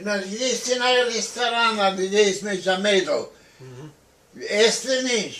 Ina mhm. li je scena restorana Bejmeša Medo? Mhm. Jesli ni